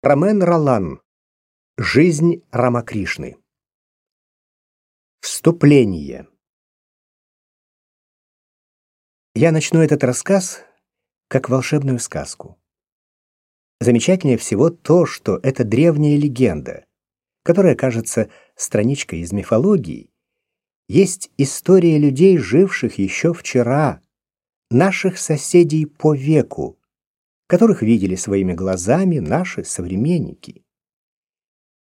Рамен Ролан. Жизнь Рамакришны. Вступление. Я начну этот рассказ как волшебную сказку. Замечательнее всего то, что это древняя легенда, которая кажется страничкой из мифологии, есть история людей, живших еще вчера, наших соседей по веку, которых видели своими глазами наши современники.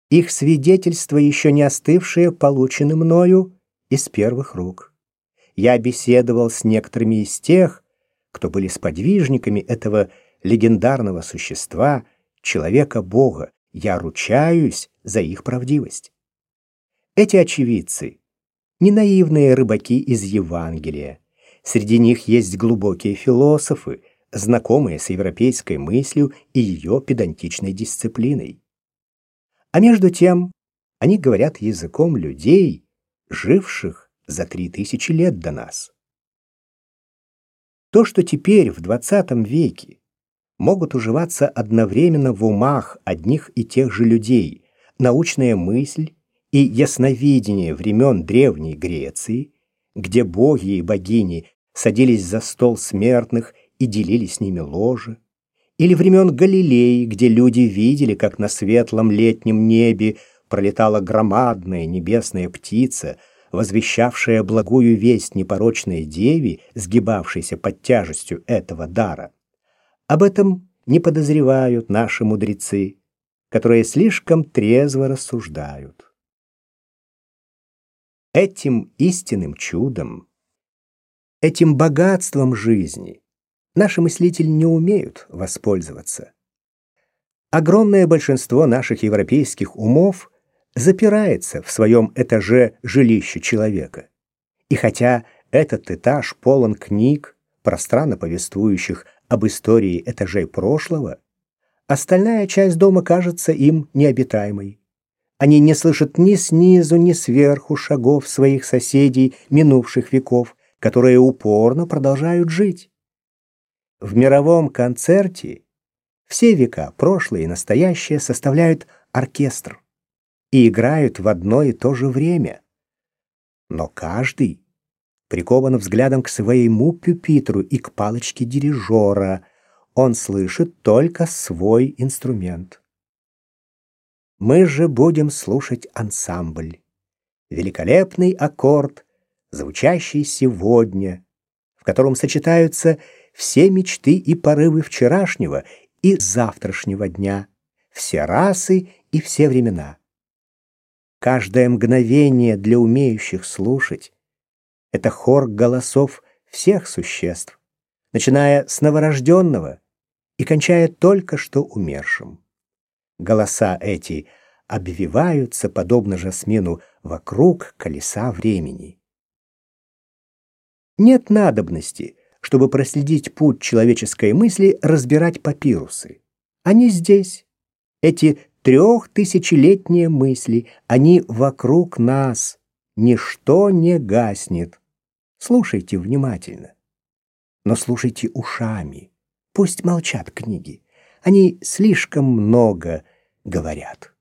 Их свидетельства, еще не остывшие, получены мною из первых рук. Я беседовал с некоторыми из тех, кто были сподвижниками этого легендарного существа, человека-бога. Я ручаюсь за их правдивость. Эти очевидцы — не наивные рыбаки из Евангелия. Среди них есть глубокие философы, знакомые с европейской мыслью и ее педантичной дисциплиной. А между тем они говорят языком людей, живших за три тысячи лет до нас. То, что теперь, в XX веке, могут уживаться одновременно в умах одних и тех же людей научная мысль и ясновидение времен Древней Греции, где боги и богини садились за стол смертных и делили с ними ложе, или времен Галилеи, где люди видели, как на светлом летнем небе пролетала громадная небесная птица, возвещавшая благую весть непорочной деве, сгибавшейся под тяжестью этого дара. Об этом не подозревают наши мудрецы, которые слишком трезво рассуждают. Этим истинным чудом, этим богатством жизни наши мыслители не умеют воспользоваться. Огромное большинство наших европейских умов запирается в своем этаже жилища человека. И хотя этот этаж полон книг, пространно повествующих об истории этажей прошлого, остальная часть дома кажется им необитаемой. Они не слышат ни снизу, ни сверху шагов своих соседей минувших веков, которые упорно продолжают жить. В мировом концерте все века, прошлое и настоящее, составляют оркестр и играют в одно и то же время. Но каждый прикован взглядом к своему пюпитру и к палочке дирижера. Он слышит только свой инструмент. Мы же будем слушать ансамбль. Великолепный аккорд, звучащий сегодня, в котором сочетаются все мечты и порывы вчерашнего и завтрашнего дня, все расы и все времена. Каждое мгновение для умеющих слушать — это хор голосов всех существ, начиная с новорожденного и кончая только что умершим. Голоса эти обвиваются, подобно жасмину, вокруг колеса времени. Нет надобности чтобы проследить путь человеческой мысли, разбирать папирусы. Они здесь. Эти трехтысячелетние мысли, они вокруг нас. Ничто не гаснет. Слушайте внимательно. Но слушайте ушами. Пусть молчат книги. Они слишком много говорят.